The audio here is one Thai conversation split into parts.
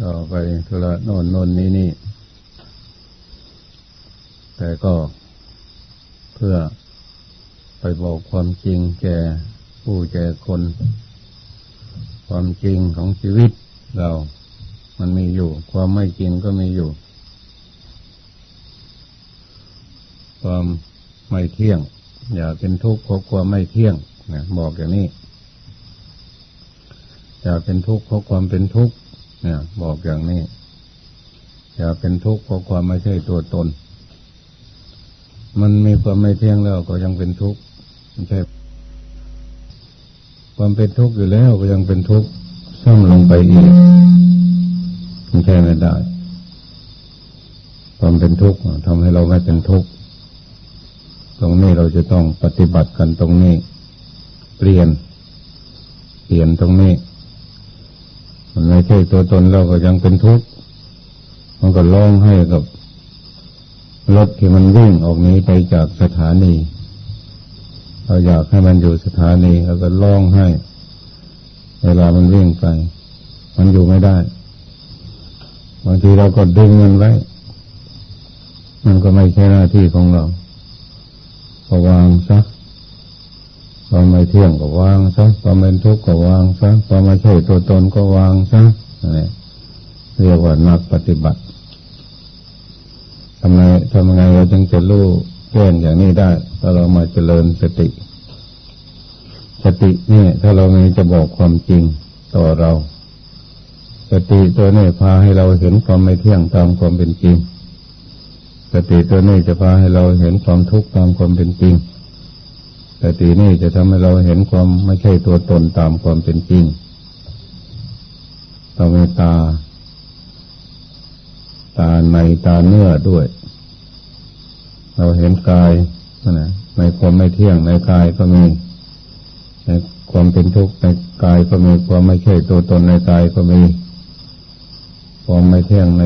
ก็ไปธุระโน่นโน่นนี่นี่ แต่ก็เพื่อไปบอกความจริงแก่ผู้แก่คน ความจริงของชีวิตเรา มันมีอยู่ ความไม่จริงก็มีอยู่ ความไม่เที่ยง อย่าเป็นทุกข์เพราะความไม่เที่ยงนะบอกอย่างนี้ อย่าเป็นทุกข์เพราะความเป็นทุกข์ เนี่ยบอกอย่างนี้ อย่าเป็นทุกข์เพราะความไม่ใช่ตัวตน มันมีความไม่เที่ยงแล้วก็ยังเป็นทุกข์ไม่ใช่ ความเป็นทุกข์อยู่แล้วก็ยังเป็นทุกข์ซ่อมลงไปอีกไม่ใช่ไม่ได้ ความเป็นทุกข์ทำให้เราไม่เป็นทุกข์ตรงนี้เราจะต้องปฏิบัติกันตรงนี้ เปลี่ยน เปลี่ยนตรงนี้ มันไม่ใช่ตัวตนเราก็ยังเป็นทุกข์มันก็ร้องให้กับรถที่มันวิ่งออกนี้ไปจากสถานีเราอยากให้มันอยู่สถานีเราก็ร้องให้ เวลามันวิ่งไป มันอยู่ไม่ได้บางทีเราก็ดึงมันไว้ มันก็ไม่ใช่หน้าที่ของเราก็วางซะ ความไม่เที่ยงก็วางซะความเป็นทุกข์ก็วางซะความไม่ใช่ตัวตนก็วางซะนี่เรียกว่านักปฏิบัติทำไงทำไงเราจึงจะรู้แจ้งอย่างนี้ได้ ถ้าเรามาเจริญสติ สตินี่ถ้าเรามีจะบอกความจริงต่อเรา สติตัวนี้พาให้เราเห็นความไม่เที่ยงตามความเป็นจริง สติตัวนี้จะพาให้เราเห็นความทุกข์ตามความเป็นจริง สตินี้จะทำให้เราเห็นความไม่ใช่ตัวตนตามความเป็นจริงเรามีตา ตาในตาเนื้อด้วย เราเห็นกายนะในความไม่เที่ยงในกายก็มี ในความเป็นทุกข์ในกายก็มีความไม่ใช่ตัวตนในกายก็มี ความไม่เที่ยงใน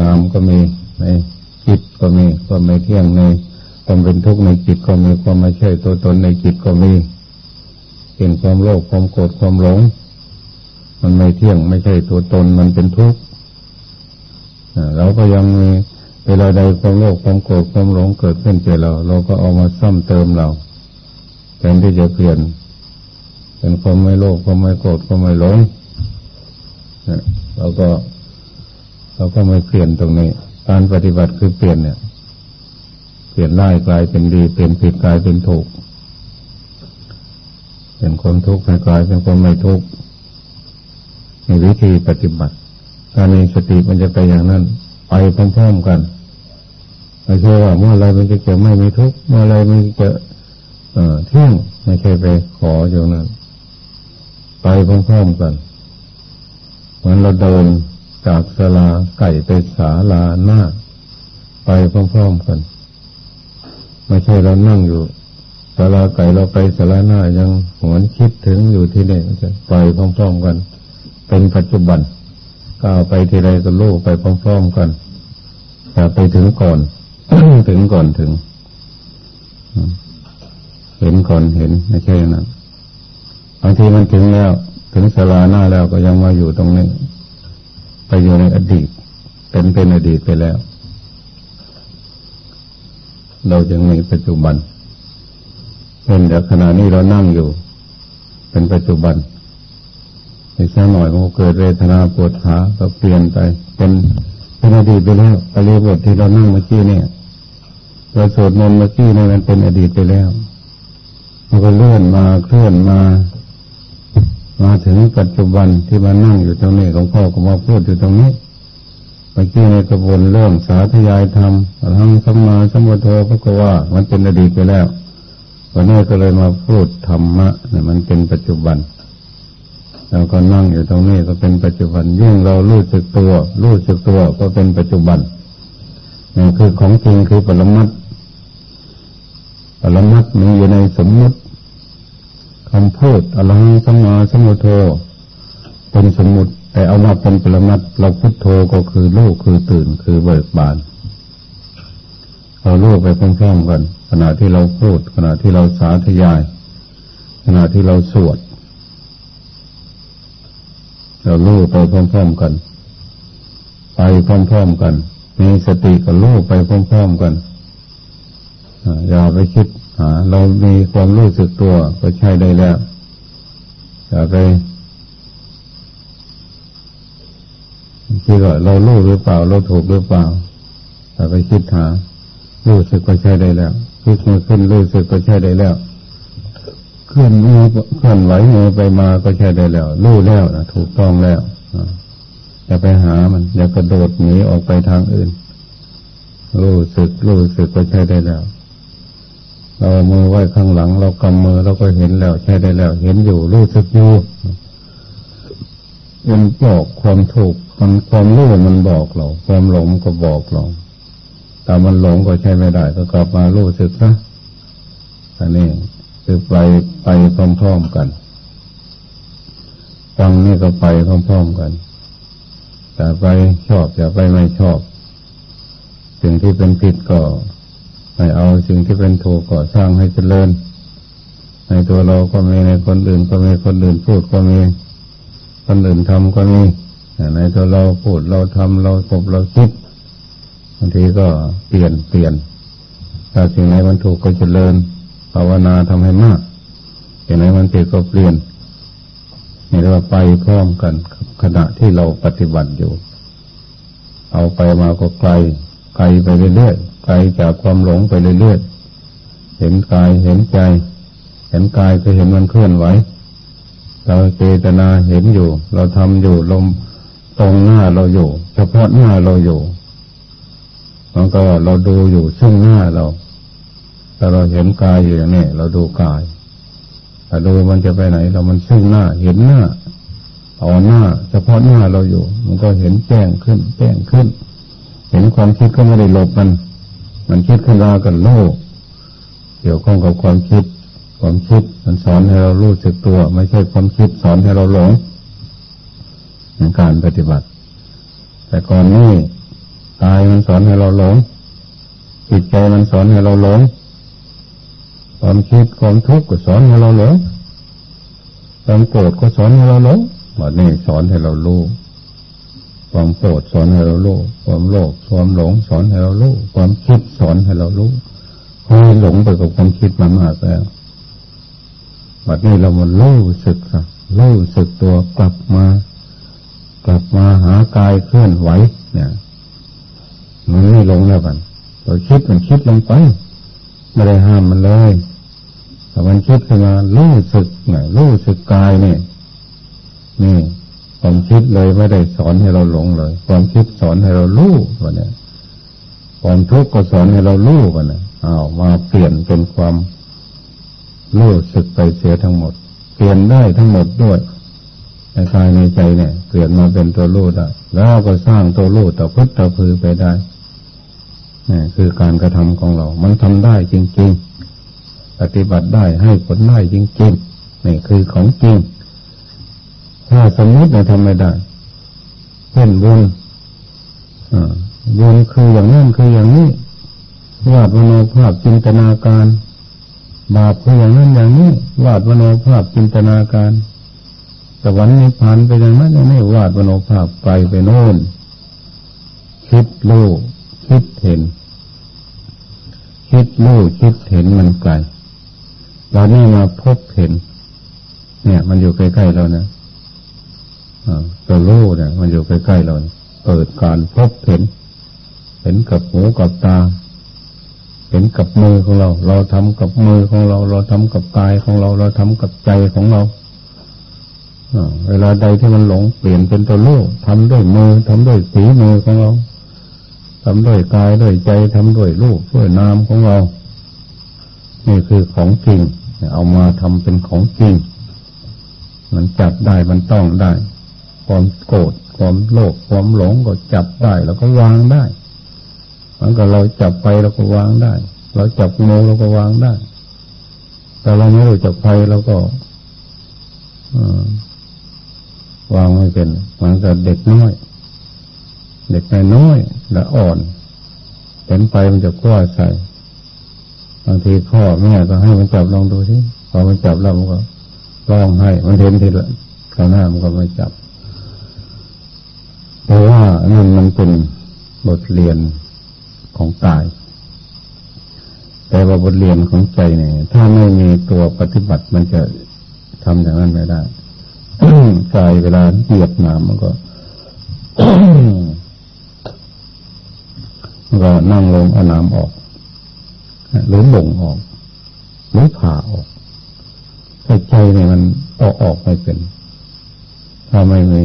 นามก็มี ในจิตก็มี ความไม่เที่ยงใน ความเป็นทุกข์ในจิตก็มีความไม่ใช่ตัวตนในจิตก็มีเป็นความโลภความโกรธความหลง มันไม่เที่ยงไม่ใช่ตัวตนมันเป็นทุกข์เราก็ยังมีเวลาใดความโลภความโกรธความหลงเกิดขึ้นเจอเรา เราก็เอามาซ่อมเติมเราแทนที่จะเปลี่ยน เป็นความไม่โลภความไม่โกรธความไม่หลงเราก็เราก็ไม่เปลี่ยนตรงนี้ การปฏิบัติคือเปลี่ยนเนี่ย ลี่ยนร้ายกลายเป็นดี เปลี่ยนผิดกลายเป็นถูกเป็นคนทุกข์ให้กลายเป็นคนไม่ทุกข์มีวิธีปฏิบัติ ถ้ามีสติมันจะไปอย่างนั้น ไปพร้อมๆกันไม่ใช่ว่าเมื่อไรมันจะเกิดไม่มีทุกข์เมื่อไรมันจะเอเที่ยงไม่ใช่ไปขออย่างนั้น ไปพร้อมๆกันเหมือนเราเดินจากสลาไก่ไปศาลาหน้า ไปพร้อมๆกัน ไม่ใช่เรานั่งอยู่ศาลาไก่เราไปศาลาหน้ายังหวนคิดถึงอยู่ที่นี่จะไปพร้อมๆกัน เป็นปัจจุบันก้าวไปทีไรก็ลูกไปพร้อมๆกันแต่ไปถึงก่อน ถึงก่อนถึง เห็นก่อนเห็นไม่ใช่นะบางทีมันถึงแล้ว ถึงศาลาหน้าแล้วก็ยังมาอยู่ตรงนี้ ไปอยู่ในอดีตเป็นเป็นอดีตไปแล้ว เราจึงมีปัจจุบันเป็นแต่ขณะนี้เรานั่งอยู่ เป็นปัจจุบันอีกสักหน่อยมันเกิดเวทนาปวดขาก็เปลี่ยนไป เป็นเป็นอดีตไปแล้วอริบทที่เรานั่งเมื่อกี้เนี่ยเราสวดมนต์เมื่อกี้เนี่ยมันเป็นอดีตไปแล้วมันก็เลื่อนมาเคลื่อนมา มาถึงปัจจุบันที่มานั่งอยู่ตรงนี้หลวงพ่อก็มาพูดอยู่ตรงนี้ เมื่อกี้ในกระบวนเรื่องสาธยายธรรมทั้งสัมมาสัมพุทโธพระก็ว่า มันเป็นอดีตไปแล้ว วันนี้ก็เลยมาพูดธรรมะเนี่ยมันเป็นปัจจุบันเราก็นั่งอยู่ตรงนี้ก็เป็นปัจจุบัน ยิ่งเรารู้สึกตัวรู้สึกตัวก็เป็นปัจจุบันนี่คือของจริงคือปรมัตปรมัตมีอยู่ในสมมติคำพูดอรหังสัมมาสัมพุทโธเป็นสมมุติ แต่เอามาเป็นปรมัตเราพุทโธก็คือลูกคือตื่นคือเบิกบานเราลูกไปพร้อมๆกันขณะที่เราพูด ขณะที่เราสาธยาย ขณะที่เราสวด เราลูกไปพร้อมๆกัน ไปพร้อมๆกัน มีสติกับรู้ไปพร้อมๆกันอย่าไปคิดเรามีความรู้สึกตัวก็ใช่ได้แล้วอย่าไป คิดว่าเรารู้หรือเปล่า เราถูกหรือเปล่าอย่ไปคิดหารู้สึกก็ใช่ได้แล้วคิดมือขึ้นรู้สึกก็ใช่ได้แล้วเคลื่อนมือเคลื่อนไหวมือไปมาก็ใช่ได้แล้วรู้แล้วนะถูกต้องแล้วอย่าไปหามันอย่ากระโดดหนีออกไปทางอื่น รู้สึกรู้สึกก็ใช่ได้แล้ว เรามือไว้ข้างหลัง เรากำมือเราก็เห็นแล้ว ใช่ได้แล้ว เห็นอยู่รู้สึกอยู่มันบอกความถูก มันความรู้มันบอกเรา ความหลงก็บอกเราแต่มันหลงก็ใช่ไม่ได้ ก็กลับมารู้สึกซะอันนี้คือไปไปพร้อมๆกัน ฟังนี่ก็ไปพร้อมๆกันแต่ไปชอบอย่าไปไม่ชอบ สิ่งที่เป็นผิดก็ไม่เอาสิ่งที่เป็นถูกก็สร้างให้เจริญ ในตัวเราก็มีในคนอื่นก็มีคนอื่นพูดก็มีคนอื่นทำก็มี ในตัวเราพูดเราทำเราพบเราคิดบางทีก็เปลี่ยนเปลี่ยนถ้าสิ่งไหนมันถูกก็เจริญภาวนาทำให้มากสิ่งไหนมันผิดก็เปลี่ยนนี่เรียกว่าไปพร้อมกันขณะที่เราปฏิบัติอยู่ เอาไปมาก็ไกลไกลไปเรื่อยๆไกลจากความหลงไปเรื่อยๆเห็นกายเห็นใจ เห็นกายก็เห็นมันเคลื่อนไหวเราเจตนาเห็นอยู่ เราทำอยู่ลม ตรงหน้าเราอยู่ เฉพาะหน้าเราอยู่มันก็เราดูอยู่ซึ่งหน้าเราแต่เราเห็นกายอยู่อย่างนี้เราดูกายแต่ดูมันจะไปไหน เรามันซึ่งหน้า เห็นหน้าเอาหน้า เฉพาะหน้าเราอยู่ มันก็เห็นแจ้งขึ้น แจ้งขึ้น เห็นความคิดก็ไม่ได้หลบมัน มันคิดขึ้นมากันโลกเกี่ยวข้องกับความคิด ความคิดมันสอนให้เรารู้สึกตัว ไม่ใช่ความคิดสอนให้เราหลง ในการปฏิบัติ แต่ก่อนนี้กายมันสอนให้เราหลงจิตใจมันสอนให้เราหลงความคิดความทุกข์ก็สอนให้เราหลงความโกรธก็สอนให้เราหลงวันนี้สอนให้เรารู้ความโกรธสอนให้เรารู้ความโลภความหลงสอนให้เรารู้ความคิดสอนให้เรารู้เพราะหลงไปกับความคิดมามากแล้ววันนี้เรามันรู้สึกค่ะรู้สึกตัวกลับมา กลับมาหากายเคลื่อนไหวเนี่ยมันไม่หลงแล้วกันเราคิดมันคิดลงไป ไม่ได้ห้ามมันเลยแต่มันคิดขึ้นมารู้สึกเนี่ยรู้สึกกายเนี่ยนี่ความคิดเลยไม่ได้สอนให้เราหลงเลย ความคิดสอนให้เรารู้วันนี้ความทุกข์ก็สอนให้เรารู้วันนี้อ้าวมาเปลี่ยนเป็นความรู้สึกไปเสียทั้งหมด เปลี่ยนได้ทั้งหมดด้วย ในกายในใจเนี่ย เปลี่ยนมาเป็นตัวรู้ได้แล้วก็สร้างตัวรู้ต่อพุทธต่อพือไปได้นี่คือการกระทำของเรา มันทำได้จริง ๆ ปฏิบัติได้ให้ผลได้จริงๆนี่คือของจริง ถ้าสมมติเราทำไม่ได้เช่นบุญบุญคืออย่างนั้นคืออย่างนี้วาดมโนภาพจินตนาการ บาปคืออย่างนั้นอย่างนี้วาดมโนภาพจินตนาการ สวรรค์นิพพานไปอย่างนั้นอย่างนี้วาดมโนภาพไกลไปโน่น คิดรู้คิดเห็น คิดรู้คิดเห็นมันไกลเรานี่มาพบเห็น เนี่ย มันอยู่ใกล้ๆเรานะตัวรู้เนี่ยมันอยู่ใกล้ๆเราเปิดการพบเห็น เห็นกับหูกับตา เห็นกับมือของเรา เราทำกับมือของเรา เราทำกับกายของเรา เราทำกับใจของเรา เวลาใดที่มันหลงเปลี่ยนเป็นตัวรู้ทำด้วยมือทำด้วยสีมือของเราทำด้วยกายด้วยใจทำด้วยรูปด้วยนามของเรา นี่คือของจริง เอามาทำเป็นของจริง มันจับได้มันต้องได้ ความโกรธความโลภความหลงก็จับได้แล้วก็วางได้มันก็เราจับไปเราก็วางได้ เราจับโมเราก็วางได้ แต่เราไม่รู้จับไฟเราก็ วางไม่เป็นมันก็เด็กน้อย เด็กน้อยและอ่อนเห็นไปมันจะกว้าใส่บางทีพ่อแม่ก็ให้มันจับลองดูสิพอมันจับแล้วมันก็ร้องให้ มันเห็นทีละข้างหน้ามันก็ไม่จับแต่ว่านั่นมันเป็นบทเรียนของกาย แต่ว่าบทเรียนของใจเนี่ย ถ้าไม่มีตัวปฏิบัติมันจะทำอย่างนั้นไม่ได้ กายเวลาเหยียบน้ำมันก็มันก็นั่งลงเอาน้ำออกหรือบ่งออกหรือผ่าออกแต่ใจเนี่ยมันออกออกไม่เป็น ถ้าไม่มี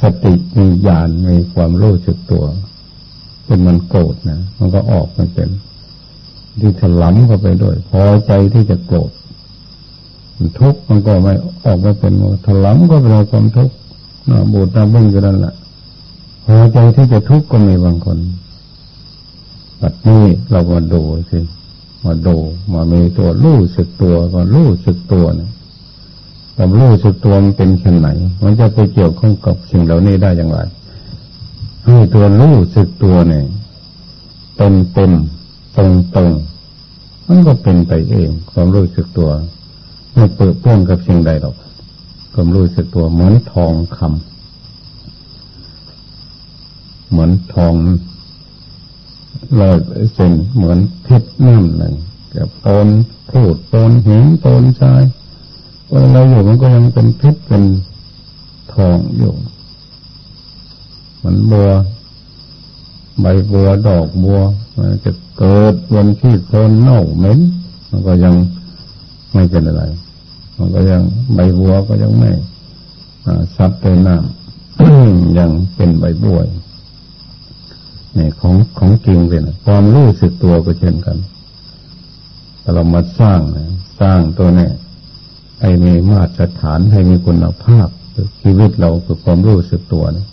สติมีญาณมีความรู้สึกตัวเป็นมันโกรธนะมันก็ออกไม่เป็น ที่ถลำเข้าไปด้วยพอใจที่จะโกรธ ทุกข์มันก็ไม่ออกมาเป็นถลำก็เป็นความทุกข์หน้าบูดหน้าบึ้งกันนั่นแหละพอใจที่จะทุกข์ก็มีบางคนปัดนี้เรามาดูสิมาดูมามีตัวรู้สึกตัวก็รู้สึกตัวนะความรู้สึกตัวมันเป็นเช่นไหน มันจะไปเกี่ยวข้องกับสิ่งเหล่านี้ได้อย่างไรให้ตัวรู้สึกตัวเนี่ยเต็มเต็มตรงตรงมันก็เป็นไปเองความรู้สึกตัว ไม่เปิดป้องกับสิ่งใดหรอกความรู้สึกตัวเหมือนทองคำเหมือนทองลอยเส้นเหมือนเพชรนั่นหนึ่งกับตนพูดตนหินตนชายเวลาอยู่มันก็ยังเป็นเพชรเป็นทองอยู่เหมือนบัวใบบัวดอกบัว มันจะเกิดบนที่โคนเน่าเหม็นมันก็ยัง ไม่เป็นอะไร มันก็ยังใบบัวก็ยังไม่ซับเต็น้ำยังเป็นใบบัวเนี่ยของของจริงเป็นความรู้สึกตัวก็เช่นกันเรามาสร้างนะสร้างตัวเนี่ยให้มีมาตรฐานให้มีคุณภาพชีวิตเราคือความรู้สึกตัวนะ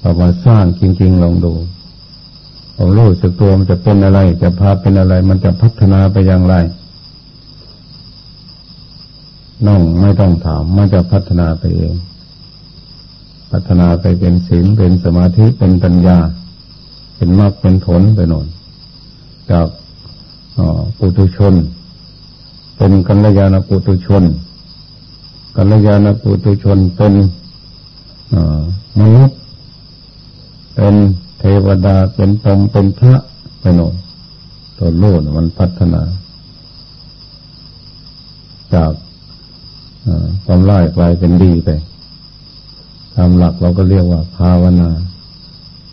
เรามาสร้างจริง ๆ ลองดู ความรู้สึกตัวมันจะเป็นอะไร จะพาเป็นอะไร มันจะพัฒนาไปอย่างไรน้องไม่ต้องถาม มันจะพัฒนาไปเอง พัฒนาไปเป็นศีลเป็นสมาธิเป็นปัญญา เป็นมรรคเป็นผลไปโน่นจากปุถุชน เป็นกัลยาณปุถุชนกัลยาณปุถุชนเป็นมนุษย์เป็น ทวดาเป็นตมเป็นพระไปโน่นตัวโลดมันพัฒนา จากความร้ายกลายเป็นดีไปตามหลักเราก็เรียกว่า ภาวนา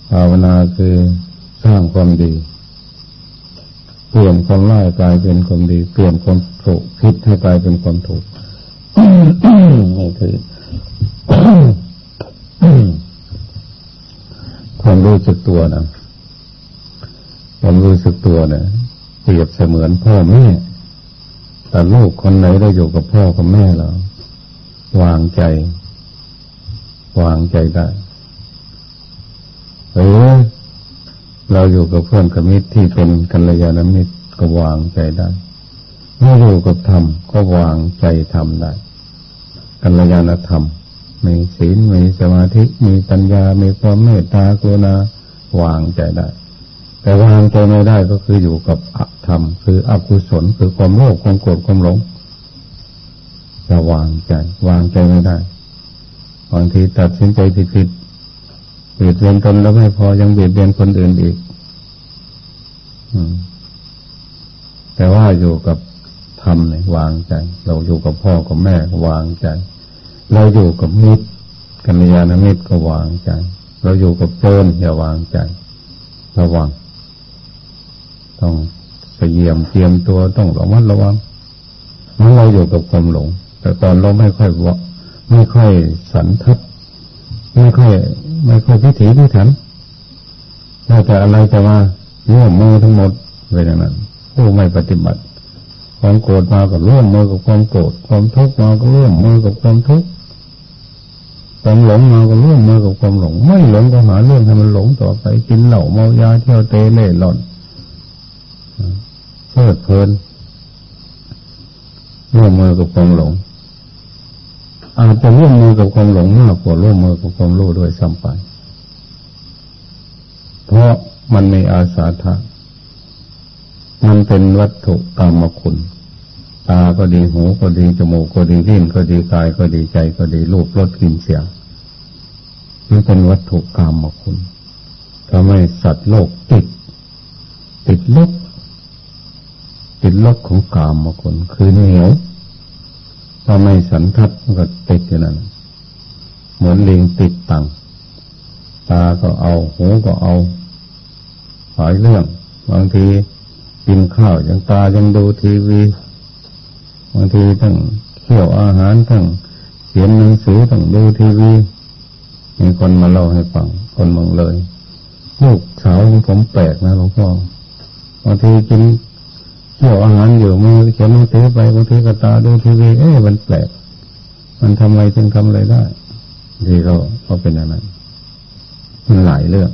ภาวนาคือสร้างความดี เปลี่ยนความร้ายกลายเป็นความดี เปลี่ยนความถูกคิดให้กลายเป็นความถูกนี่คือ ความรู้สึกตัวนะความรู้สึกตัวเนะเปรียบเสมือนพ่อแม่ แต่ลูกคนไหนได้อยู่กับพ่อกับแม่แล้ววางใจ วางใจได้หรือเราอยู่กับเพื่อนกับมิตรที่เป็นกัลยาณมิตรก็วางใจได้เมื่ออยู่กับธรรมก็วางใจทำได้กัลยาณธรรม มีศีลมีสมาธิมีปัญญา มีความเมตตากรุณาวางใจได้ แต่วางใจไม่ได้ก็คืออยู่กับอธรรม คืออกุศลคือความโลภความโกรธความหลงจะวางใจ วางใจไม่ได้บางทีตัดสินใจผิดผิดเบียดเบียนตนแล้วไม่พอยังเบียดเบียนคนอื่นอีกแต่ว่าอยู่กับธรรมเนี่ยวางใจ เราอยู่กับพ่อกับแม่วางใจ เราอยู่กับมิตรกัญญาณมิตรก็วางใจ เราอยู่กับโจรอย่าวางใจ ระวัง ต้องเสียมเตรียมตัวต้องระมัดระวังเมื่อเราอยู่กับความหลง แต่ตอนเราไม่ค่อยวะไม่ค่อยสันทัดไม่ค่อย ไม่ค่อยพิถีพิถันถ้าจะอะไรจะมาร่วมมือทั้งหมดไปอย่างนั้นผู้ไม่ปฏิบัติ ความโกรธมาก็ร่วมมือกับความโกรธความทุกข์มาก็ร่วมมือกับความทุกข์ ความหลงมาก็ร่วมมือกับความหลง ไม่หลงก็หาเรื่องให้มันหลงต่อไปกินเหล้าเมายาเที่ยวเตะเล่หล่อนเพลิดเพลินร่วมมือกับความหลง อาจจะร่วมมือกับความหลงมากกว่าร่วมมือกับความรู้ด้วยซ้ำไป เพราะมันไมีอาสาทะมันเป็นวัตถุกรรมคุณ ตาก็ดีหูก็ดีจมูกก็ดีลิ้นก็ดีกายก็ดีใจก็ดีรูปรสกลิ่นเสียงนี่เป็นวัตถุกรรมของคุณทำให้สัตว์โลกติด ติดลกติดลกของกามมาคนคือเหนียวถ้าไม่สันทัดมันก็ติดอย่างนั้นเหมือนลิงติดตังตาก็เอา หูก็เอาหลายเรื่อง บางทีกินข้าวยังตายังดูทีวี บางทีทั้งเคี่ยวอาหารทั้งเขียนหนังสือทั้งดูทีวีมีคนมาเล่าให้ฟัง คนมองเลย ลูกสาวของผมแปลกนะหลวงพ่อบางทีกินเคี่ยวอาหารอยู่มือเขียนหนังสือไปบางทีก็ตาดูทีวีเอ๊ะมันแปลก มันทำอะไรถึงทำอะไรได้ที่เขาเขาเป็นอย่างนั้นมันหลายเรื่อง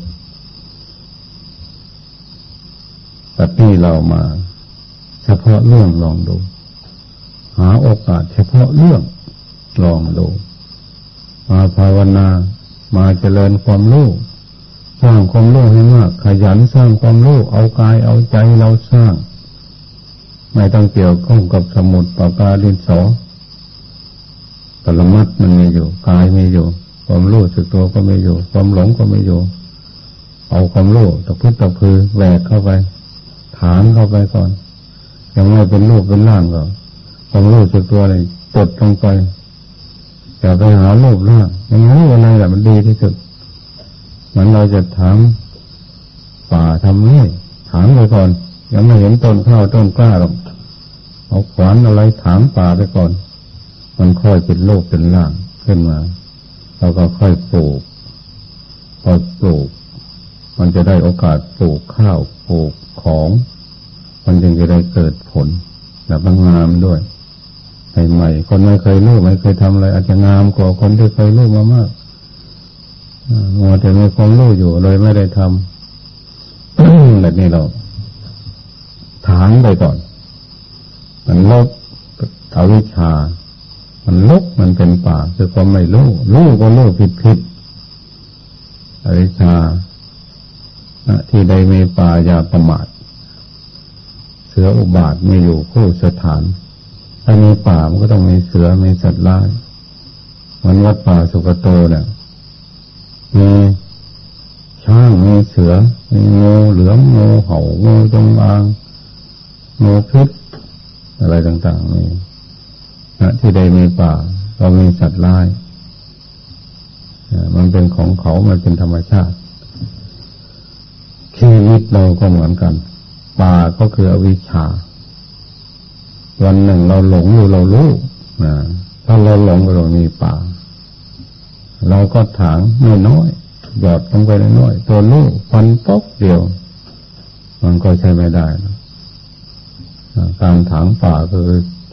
แต่ที่เรามา เฉพาะเรื่องลองดู หาโอกาสเฉพาะเรื่องลองดูมาภาวนามาเจริญความรู้สร้างความรู้ให้มาก ขยันสร้างความรู้เอากายเอาใจเราสร้าง ไม่ต้องเกี่ยวข้องกับสมุดปากกาดินสอปรมัดมันมีอยู่กายมีอยู่ ความรู้สึกตัวก็มีอยู่ ความหลงก็มีอยู่ เอาความรู้ตะพื้นตะพือแหวกเข้าไป ฐานเข้าไปก่อนยังไม่เป็นรูปเป็นร่างก็ ความรู้สึกตัวเลยตดลงไปอย่าไปหารูปร่างยังรู้อะไรแหละมันดีที่สุดเหมือนเราจะถามป่าทำนี่ถามไปก่อน ยังไม่เห็นต้นข้าวต้นกล้าหรอกเอาขวานอะไรถามป่าไปก่อน มันค่อยเป็นโลกเป็นร่างขึ้นมาเราก็ค่อยปลูกพอปลูก มันจะได้โอกาสปลูกข้าวปลูกของ มันจึงจะได้เกิดผลแบบงามด้วย ใหม่ๆคนไม่เคยรู้ไม่เคยทำอะไรอาจจะงามกว่าคนที่เคยรู้มามากมัวแต่มีความรู้อยู่เลยไม่ได้ทำแบบนี้เราถางไปก่อน มันลบอวิชามันลบมันเป็นป่าคือความไม่รู้รู้ก็รู้ผิดผิดอวิชาที่ใดมีป่าอย่าประมาทเสืออุบาทไม่อยู่คู่สถาน ถ้ามีป่ามันก็ต้องมีเสือมีสัตว์ร้ายมันวัดป่าสุกโตเนี่ยมีช้างมีเสือ มีงูเหลือมงูเห่างูจงอางงูพิษอะไรต่างๆนี่นะที่ใดมีป่า เรามีสัตว์ร้ายมันเป็นของเขา มันเป็นธรรมชาติ ชีวิตเราก็เหมือนกัน ป่าก็คืออวิชชา วันหนึ่งเราหลงหรือเรารู้นะถ้าเราหลงเรามีป่า เราก็ถางไม่น้อยหยอดลงไปน้อยตัวลูกฟันตกเดียว มันก็ใช้ไม่ได้การถางป่าคือ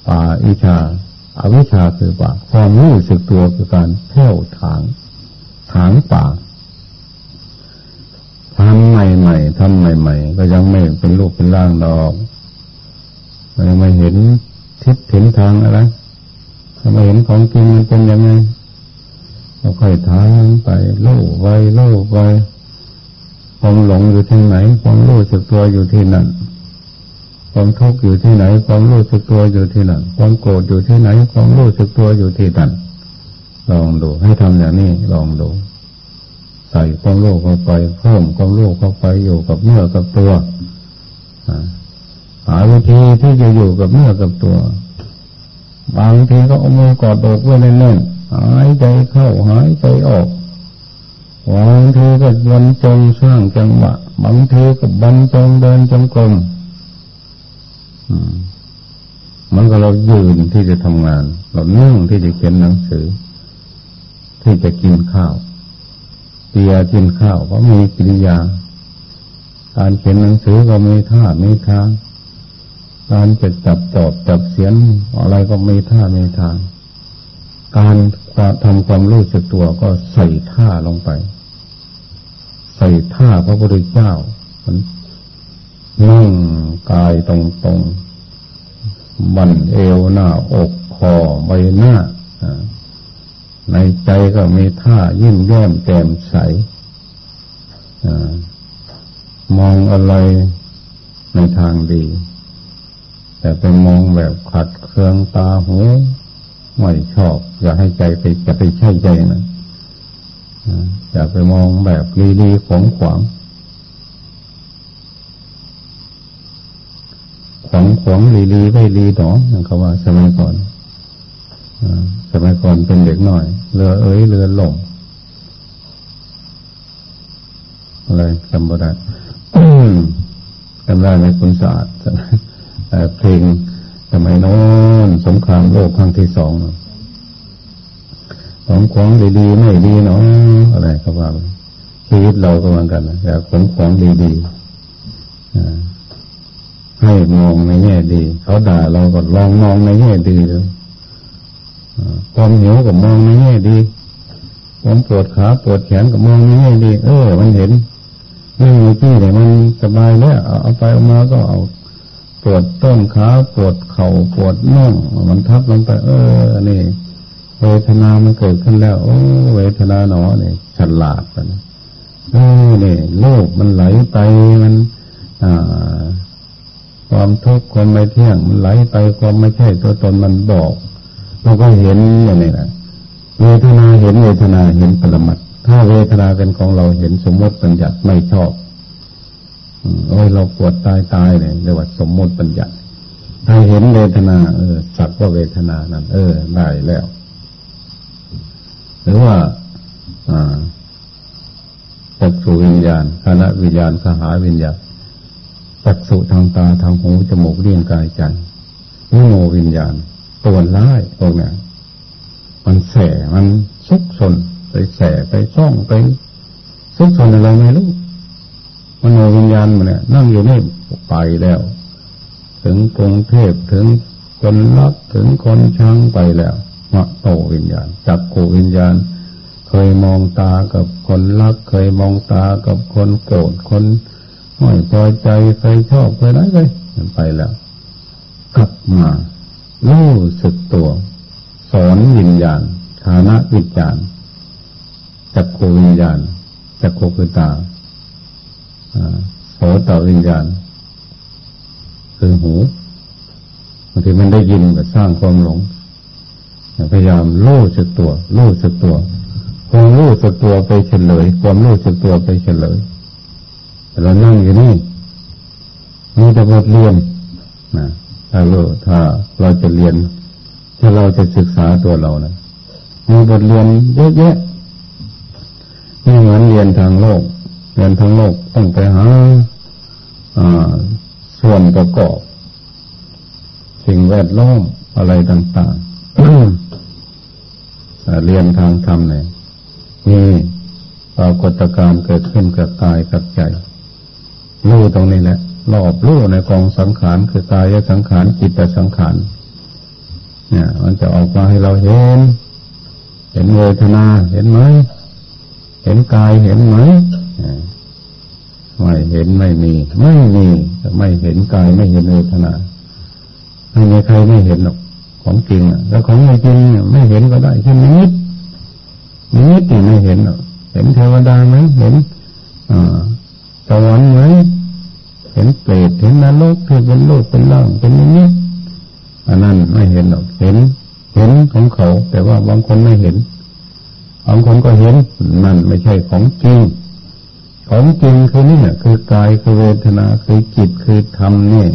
ป่าอิชาอาวิชาคือป่าความรู้สึกตัวคือการเที่ยวถางถางป่าทำใหม่ๆทำใหม่ๆก็ยังไม่เป็นรูปเป็นร่างดอก ยังไม่เห็นทิศเห็นทางอะไรยังไม่เห็นของจริงมันเป็นยังไงเราค่อยทางไปโล่ไวโล่ไวความหลงอยู่ที่ไหน ความรู้สึกตัวอยู่ที่นั่นความทุกข์อยู่ที่ไหน ความรู้สึกตัวอยู่ที่นั่นความโกรธอยู่ที่ไหน ความรู้สึกตัวอยู่ที่นั่นลองดูให้ทำอย่างนี้ลองดูใส่ความโลภเข้าไปเพิ่มความโลภเข้าไปอยู่กับเนื้อกับตัว หาวิธีที่จะอยู่กับเนื้อกับตัว บางทีก็เอามือกอดอกไว้แน่นๆหายใจเข้าหายใจออกบางทีก็บรรจงสร้างจังหวะบางทีก็บรรจงเดินจงกรมมันก็เรายืนที่จะทำงาน เรานั่งที่จะเขียนหนังสือ ที่จะกินข้าวเตียกินข้าวก็มีกิริยา การเขียนหนังสือก็มีท่ามีทาง การจะจับตอบจับเสียงอะไรก็มีท่ามีทาง การทำความรู้สึกตัวก็ใส่ท่าลงไป ใส่ท่าพระพุทธเจ้ามันนั่งกายตรงตรงบันเอวหน้าอกคอใบหน้า ในใจก็มีท่ายิ้มแย้มแจ่มใสมองอะไรในทางดี แต่ไปมองแบบขัดเครื่องตาหูไม่ชอบ อย่าให้ใจไปจะไปใช่ใจนะอย่าไปมองแบบดีๆของขวางขวางขวางลีๆไม่ลีหนอเขาว่าสมัยก่อนสมัยก่อนเป็นเด็กหน่อย เรือเอ้ยเรือหลงอะไรจำบ่ได้จำได้ไหมคุณศาสตร์ เพลงสมัยโน้นสงครามโลกครั้งที่สองของของดีๆไม่ดีเนาะอะไรก็ว่าชีวิตเราก็เหมือนกันนะอยากของของดีๆให้มองในแง่ดี เขาด่าเราก็ลองมองในแง่ดีเลยความหิวก็มองในแง่ดีความปวดขาปวดแขนก็มองในแง่ดี เออ มันเห็นนี่มีที่เนี่มันสบายแล้วเอาไปเอามาก็เอา ปวดต้นขาปวดเข่าปวดน่องมันทับลงไป เออ นี่ เวทนามันเกิดขึ้นแล้ว โอ้เวทนาหนอเนี่ยฉลาดไปนะเออนี่ยโลกมันไหลไปมันอ่าความทุกข์ความไม่เที่ยงมันไหลไปความไม่ใช่ตัวตนมันบอกเราก็เห็นอย่างนี้นะเวทนาเห็นเวทนาเห็นปรมัตถ้าเวทนาเป็นของเราเห็นสมมติปัญญัติไม่ชอบ โอ้ยเราปวดตายตายเลยเรียกว่าสมมติปัญญัติถ้าเห็นเวทนา เออ สักว่าเวทนานั้น เออ ได้แล้ว หรือว่าอ่าจักสุวิญญาณคณะวิญญาณขหาวิญญาณจักสุทางตาทางหูจมูกเลี้ยงกายใจนิโมวิญญาณ ตัวร้ายพวกนี้มันแสมันซุกซนไปแสไปซ่องไปซุกซนอะไรไม่รู้ มโนวิญญาณมันเนี่ยนั่งอยู่นี่ไปแล้ว ถึงกรุงเทพถึงคนรักถึงคนชังไปแล้วมโนวิญญาณจักขูวิญญาณ เคยมองตากับคนรัก เคยมองตากับคนโกรธคนไม่พอใจเคยชอบเคยไรไปไปแล้ว กลับมารู้สึกตัว สอนวิญญาณฐานะวิญญาณจักโควิญญาณจักโคคือตา โสตวิญญาณ คือหูบางทีมันได้ยินก็สร้างความหลงพยายามรู้สึกตัวรู้สึกตัวความรู้สึกตัวไปเฉลย ความรู้สึกตัวไปเฉลยเรานั่งอยู่นี่มีแต่บทเรียนนะถ้าเราถ้าเราจะเรียน ถ้าเราจะศึกษาตัวเรานะมีบทเรียนเยอะแยะไม่เหมือนเรียนทางโลก เรียนทางโลกต้องไปหาส่วนประกอบ สิ่งแวดล้อมอะไรต่างๆเรียนทางธรรมเนี่ยมีปรากฏการณ์เกิดขึ้นกับกายกับใจรู้ตรงนี้แหละรอบรู้ในกองสังขารคือกายสังขารจิตสังขารเนี่ย มันจะออกมาให้เราเห็น เห็นเวทนาเห็นไหม เห็นกายเห็นไหมไม่เห็นไม่มี ไม่มีไม่เห็นกายไม่เห็นเวทนาไม่มีใครไม่เห็นหรอกของจริงอะ แล้วของไม่จริงไม่เห็นก็ได้แค่นิดนิดนี่ไม่เห็นหรอกเห็นเทวดาไหมเห็นอ่าสวรรค์ไหมเห็นเปรตเห็นนรกที่เป็นโลกเป็นล่างเป็นนี้อันนั้นไม่เห็นหรอกเห็น เห็นของเขา แต่ว่าบางคนไม่เห็น บางคนก็เห็นนั่นไม่ใช่ของจริง ของจริงคือนี่เนี่ยคือกายคือเวทนาคือจิตคือธรรมนี่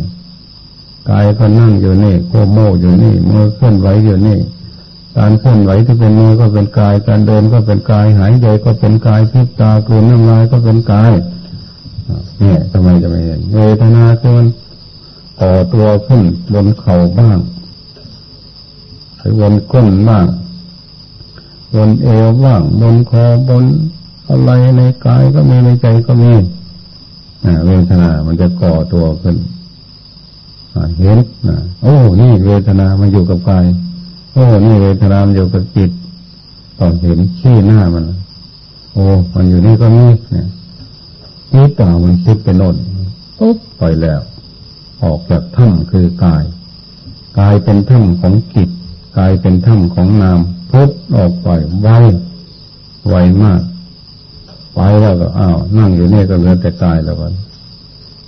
กายก็นั่งอยู่นี่โกโมอยู่นี่มือเคลื่อนไหวอยู่นี่การเคลื่อนไหวที่เป็นมือก็เป็นกาย การเดินก็เป็นกายหายใจก็เป็นกายพิจตากลืนน้ำลายก็เป็นกายเนี่ยทำไมจะไม่เห็นเวทนาคือมันก่อตัวขึ้นบนเข่าบ้างหรือบนก้นบ้าง บนเอวบ้างบนคอบนอะไรในกายก็มีในใจก็มีเวทนา มันจะก่อตัวขึ้นเห็นโอ้นี่เวทนามันอยู่กับกาย โอ้นี่เวทนามันอยู่กับจิตตองเห็นขี้หน้ามัน โอ้มันอยู่นี่ก็มีเนี่ยนี่ต่ามันคิดไปโน่นปุ๊บไปแล้ว ออกจากถ้ำคือกาย กายเป็นถ้ำของจิต กายเป็นถ้ำของนาม พุบออกไปไวไวมาก ไปแล้วก็อ้าวนั่งอยู่นี่ก็เหลือแต่กายแล้วกัน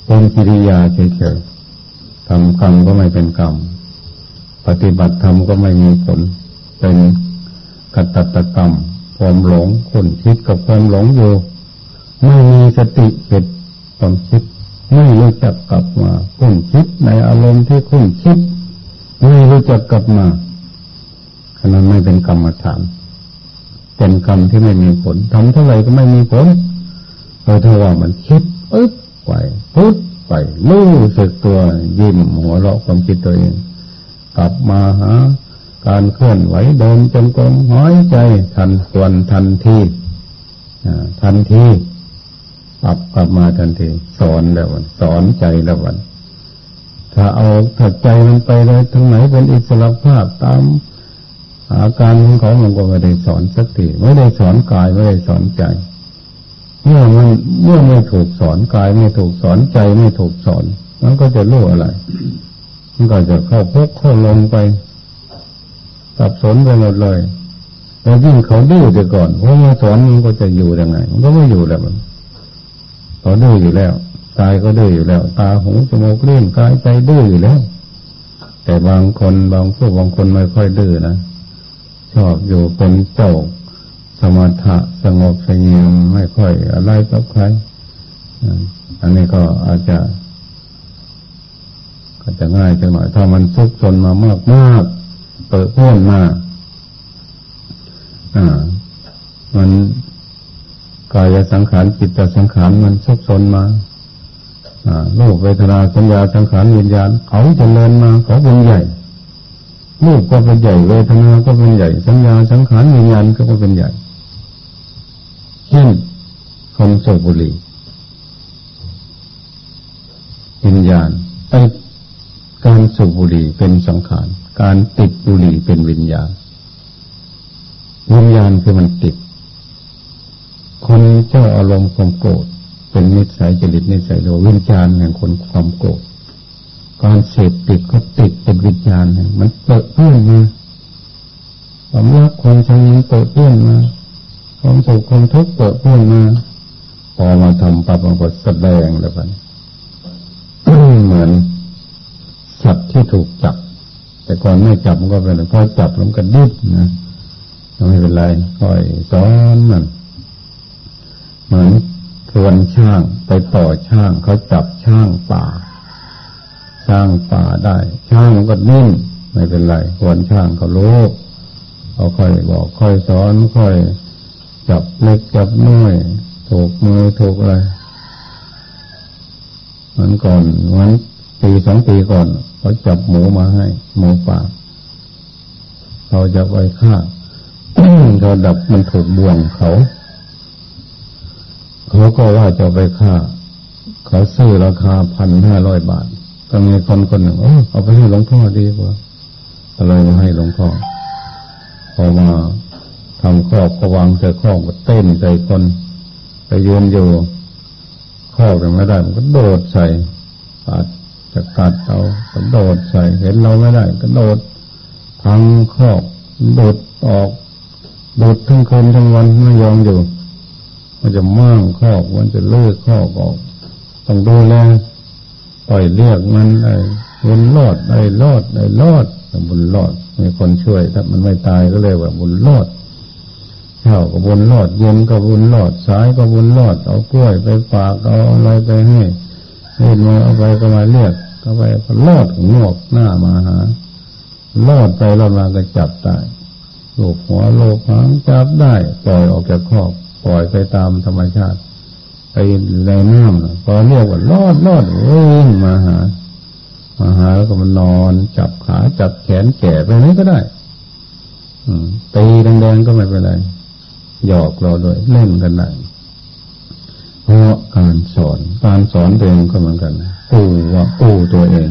เป็นกิริยาเฉยๆทำกรรมก็ไม่เป็นกรรมปฏิบัติธรรมก็ไม่มีผล เป็นกัตตกรรมความหลงคนคิดกับความหลงอยู่ไม่มีสติเกิดความคิด ไม่รู้จักกลับมาคุณคิดในอารมณ์ที่คุณคิด ไม่รู้จักกลับมา ขณะไม่เป็นกรรมฐาน เป็นกรรมที่ไม่มีผลทำเท่าไหร่ก็ไม่มีผลเพราะถ้าว่ามันคิดปึ๊บไปปึ๊บไปรู้สึกตัวยิ้มหัวเราะความคิดตัวเอง กลับมาหาการเคลื่อนไหวเดินจงกรมหายใจทันควนทันทีทันทีปรับกลับมาทันที สอนแล้ววันสอนใจแล้ววัน ถ้าเอาถ้าใจมันไปเลยทั้งไหนเป็นอิสระภาพตาม อาการของเขามันก็ไม่ได้สอนสักทีไม่ได้สอนกายไม่ได้สอนใจ เมื่อมันเมื่อไม่ถูกสอนกายไม่ถูกสอนใจไม่ถูกสอน มันก็จะรู้อะไร มันก็จะเข้าพกเข้าลงไปสับสนไปหมดเลยแล้วยิ่งเขาดื้อแต่ก่อนเพราะมาสอนมันก็จะอยู่ยังไง มันก็ไม่อยู่แล้วมันเขาดื้ออยู่แล้วกายก็ดื้ออยู่แล้ว ตาหูจมูกเลี้ยงกายใจดื้ออยู่แล้ว แต่บางคนบางพวกบางคนไม่ค่อยดื้อนะ ชอบอยู่เป็นเจ้าสมถะสงบเสงเงียมไม่ค่อยอะไรกับใครอันนี้ก็อาจจะก็จะง่ายจังหน่อยถ้ามันซุกซนมามากมากเปิดพ้นมาอ่า มันกายสังขารจิตสังขารมันซุกซนมาอ่าโลกเวทนาสัญญาสังขารวิญญาณเขาจะเลินมาเขาเป็นใหญ่ รูปก็เป็นใหญ่เวทนา ก็เป็นใหญ่สัญญาสังขารวิญญาณก็เป็นใหญ่ เช่นคนสูบบุหรี่วิญญาณไอการสูบบุหรี่เป็นสังขาร การติดบุหรี่เป็นวิญญาณ วิญญาณคือมันติด คนเจ้าอารมณ์ความโกรธเป็นนิสัยจริตนิสัยโลวิญญาณแห่งคนความโกรธ การเสพติดก็ติดเป็นวิญญาณมันเปิดเพื่อนมาความรักความชังเปิดเพื่อนมาความสุขความทุกข์เปิดเพื่อนมาพอมาทำปั๊บมันก็แสดงแล้วกันเหมือนสัตว์ที่ถูกจับ แต่ก่อนไม่จับมันก็เป็นพอจับล้วมันก็ดิ้นนะไม่เป็นไรคอยสอนมันเหมือนทวนช่างไปต่อช่างเขาจับช่างป่า ช่างป่าได้ช่างมันก็นิ่งไม่เป็นไรควรช่างเขารู้เขาค่อยบอกค่อยสอนค่อยจับเล็กจับน้อยถูกมือถูกอะไรเหมือนก่อนเหมือนปีสองปีก่อนเขาจับหมูมาให้หมูป่าเขาจะไปฆ่าเขาดับมันถูกบ่วงเขา เขาก็ว่าจะไปฆ่า เขาซื้อราคาพันห้าร้อยบาท ก็มีคนคนหนึ่งเอาไปให้หลวงพ่อดีกว่าอะไรมาให้หลวงพ่อ พอมาทำครอบก็วางใส่ข้อก็เต้นใส่คนไปยืนอยู่ข้อกันไม่ได้ มันก็โดดใส่ปัดจะกัดเอาก็โดดใส่เห็นเราไม่ได้ก็โดดพังข้อบโดดออกโดดทั้งคืนทั้งวันไม่ยอมอยู่ มันจะมั่งข้อบมันจะเลิกข้อบออก ต้องดูแล ปล่อยเรียกมันไอ้บุญรอดไอ้รอดไอ้รอดบุญรอดมีคนช่วยถ้ามันไม่ตายก็เลยว่าบุญรอดเช้าก็บุญรอดเย็นก็บุญรอดสายก็บุญรอด เอากล้วยไปฝากเอาอะไรไปให้เห็นมาเอาไปก็มาเรียกก็ไปก็รอดงอกหน้ามาหารอดไปรอดมาก็จับได้โลกหัวโลกหางจับได้ ปล่อยออกจากครอบปล่อยไปตามธรรมชาติ ไปในน้ำพอเรียกว่ารอดรอดวิ่งมาหา มาหาแล้วก็มันนอนจับขาจับแขนแก่ไปไหนก็ได้ตีแดงๆก็ไม่เป็นไรหยอกเราด้วยเล่นกันได้เพราะการสอนการสอนตัวเองก็เหมือนกันกูว่ากูตัวเอง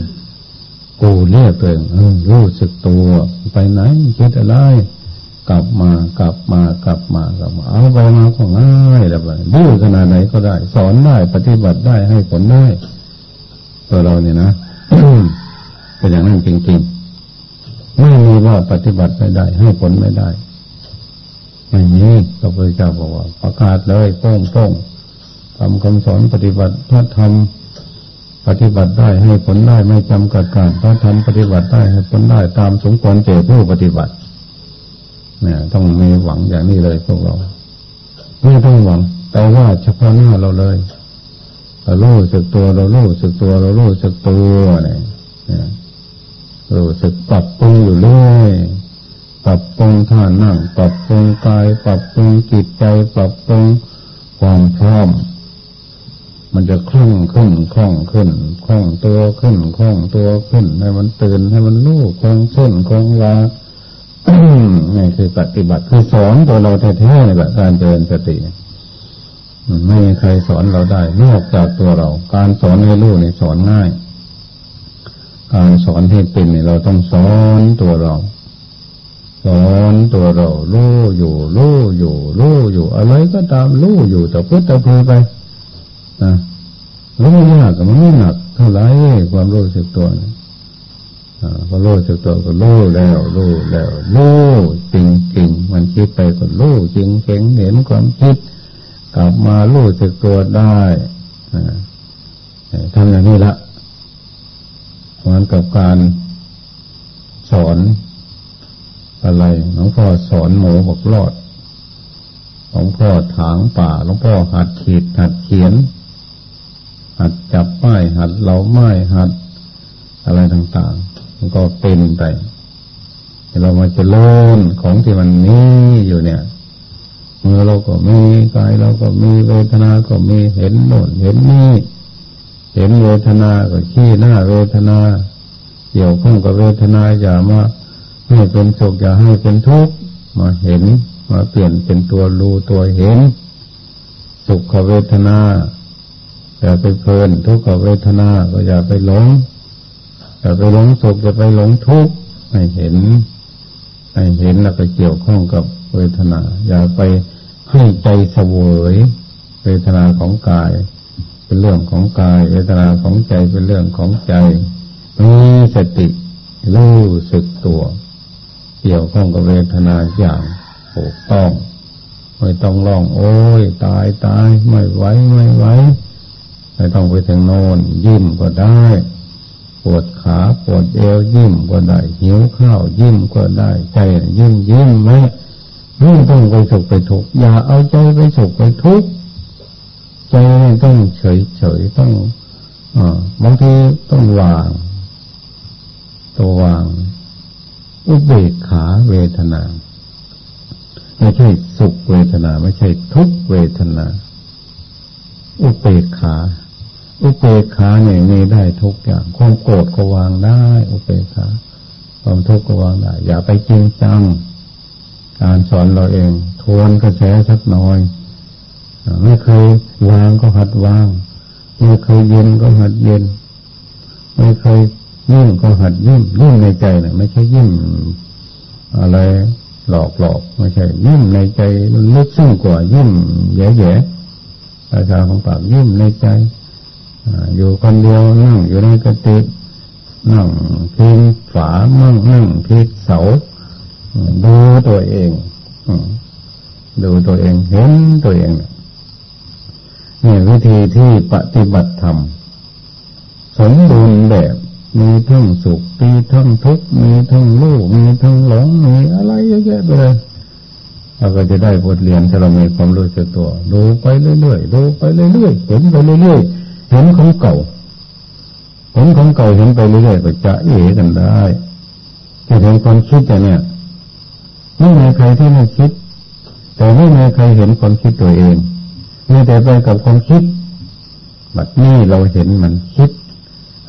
กูเรียกตัวเองรู้สึกตัวไปไหนคิดอะไร กลับมากลับมากลับมากลับมาเอาไปมาก็ง่ายแล้วไปดื้อขนาดไหนก็ได้ สอนได้ปฏิบัติได้ให้ผลได้ ตัวเราเนี่ยนะเป็นอย่างนั้นจริงๆไม่มีว่าปฏิบัติไม่ได้ ให้ผลไม่ได้ไม่มีพระพุทธเจ้าบอกว่า ประกาศเลยโป้งโป้งทำคำสอนปฏิบัติพระธรรมปฏิบัติได้ให้ผลได้ไม่จำกัดการพระธรรมปฏิบัติได้ให้ผลได้ตามสมควรเจอผู้ปฏิบัติ นี่ยต้องมีหวังอย่างนี้เลยพวกเราไม่ต้องหวังแต่ว่าเฉพาะหน้าเราเลยเรารู้สึกตัวเรารู้สึกตัวเรารู้สึกตัวเนี่ยรู้สึกปรับปรุงอยู่เรื่อยปรับปรุงท่านั่งปรับปรุงกายปรับปรุงจิตใจปรับปรุงความพร้อม มันจะคล่องขึ้นคล่องขึ้นคล่องตัวขึ้นคล่องตัวขึ้นให้มันตื่นให้มันรู้คล่องเส้นคล่องวา นี่คือปฏิบัติคือสอนตัวเราแท้ๆในแบบการเจริญสติไม่มีใครสอนเราได้นอกจากตัวเรา การสอนให้รู้นี่ยสอนง่าย การสอนให้เป็นนี่ยเราต้องสอนตัวเรา สอนตัวเรารู้อยู่รู้อยู่รู้อยู่ อะไรก็ตามรู้อยู่แต่พุทธพูไปนะรู้ยากก็มันไม่หนักเท่าไรความรู้สึกตัวนี่พ อรู้สึกตัวก็รู้แล้วรู้แล้วรู้จริงจริงมันคิดไปก็รู้จริงเข็งเห็นความคิด กลับมารู้สึกตัวได้ทำอย่างนี้ละเหมือนกับการสอนอะไรหลวงพ่อสอนหมูบอกรอดหลวงพ่อถางป่าหลวงพ่อหัดขีดหัดเขียน หัดจับไม้หัดเหลาไม้หัดอะไรต่างๆ มันก็เป็นไปเรามาจะเล่นของที่มันนี้อยู่เนี่ยมือเราก็มีกายเราก็มีเวทนาก็มีเห็นโน่นเห็นนี่เห็นเวทนาก็ขี้หน้าเวทนาเกี่ยวข้องกับเวทนาอย่ามาให้เป็นสุขอย่าให้เป็นทุกข์มาเห็นมาเปลี่ยนเป็นตัวรู้ตัวเห็น สุขเวทนาอย่าไปเพลินทุกขเวทนาก็อย่าไปหลง อย่าไปหลงสุขอย่าไปหลงทุกข์ให้เห็น ให้เห็นแล้วก็เกี่ยวข้องกับเวทนา อย่าไปให้ใจเสวยเวทนาของกาย เป็นเรื่องของกาย เวทนาของใจเป็นเรื่องของใจมีสติรู้สึกตัว เกี่ยวข้องกับเวทนาอย่างถูกต้องไม่ต้องร้อง โอ้ย ตายตายไม่ไหวไม่ไหวไม่ต้องไปถึงโน่นยิ้มก็ได้ ปวดขาปวดเอวยิ้มก็ได้ หิวข้าวยิ้มก็ได้ใจยิ้มยิ้มไหมไม่ต้องไปสุขไปทุกข์อย่าเอาใจไปสุขไปทุกข์ใจต้องเฉยเฉยต้องอบางทีต้องวาง ตัววาง อุเบกขาเวทนา ไม่ใช่สุขเวทนา ไม่ใช่ทุกเวทนา อุเบกขา อุเบกขาเนี่ยมีได้ทุกอย่าง ความโกรธก็วางได้ อุเบกขาความทุกข์ก็วางได้ อย่าไปจริงจัง การสอนเราเอง ทวนกระแสสักหน่อยไม่เคยวางก็หัดวาง ไม่เคยเย็นก็หัดเย็น ไม่เคยยิ้มก็หัดยิ้มยิ้มในใจนะไม่ใช่ยิ้มอะไรหลอกหลอกไม่ใช่ยิ้มในใจมันลึกซึ้งกว่ายิ้มแย่แย่ภาษาของปากยิ้มในใจ อยู่คนเดียวนั่งอยู่ในกตินั่งพิงฝามั่งนั่งพิงเสา ดูตัวเองดูตัวเองเห็นตัวเองนี่วิธีที่ปฏิบัติธรรมสมบูรณ์แบบมีทั้งสุขมีทั้งทุกข์มีทั้งรู้มีทั้งหลงมีอะไรเยอะแยะไปเลยเราก็จะได้บทเรียนถ้าเรามีความรู้สึกตัว ดูไปเรื่อยๆดูไปเรื่อยๆเห็นไปเรื่อยๆ เห็นของเก่า เห็นของเก่าเห็นไปเรื่อยๆก็จะเอ๋กันได้จะเห็นความคิดอย่เนี้ยไม่มีใครที่ไม่คิด แต่ไม่มีใครเห็นความคิดตัวเองมีแต่ไปกับความคิดบัดนี้เราเห็นมันคิด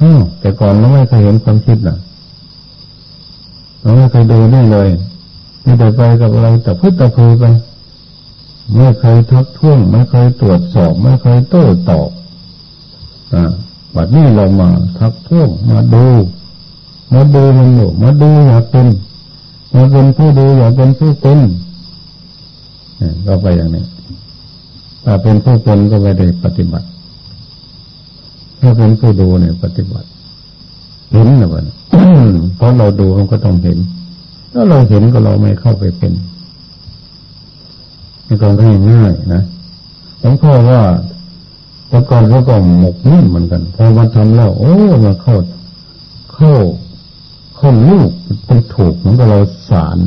อแต่ก่อนเราไม่เคยเห็นความคิดนะเราไม่เคยดูนี่เลยมีแต่ไปกับเรแต่พุทธพูไปไม่เคยทักท้วงไม่เคยตรวจสอบ ไม่เคยโต้ตอบ บัดนี้เรามาทักท้วงมาดู มาดูมันหนูมาดูอยากเป็นอยาเป็นผู้ดูอยากเป็นผู้เป็นก็ไปอย่างนี้ถ้าเป็นผู้เป็นก็ไม่ได้ปฏิบัติ ถ้าเป็นผู้ดูเนี่ยปฏิบัติ เห็นนะวันเพราะเราดูมันก็ต้องเห็น ถ้าเราเห็นก็เราไม่เข้าไปเป็นในกองง่ายง่ายนะหลวงพ่อว่า แต่ก่อนเราก็หมกมุ่นเหมือนกัน พอมาทำแล้ว โอ้มาเข้าเข้าเข้าลูกเป็นถูกเหมือนกับเราสาร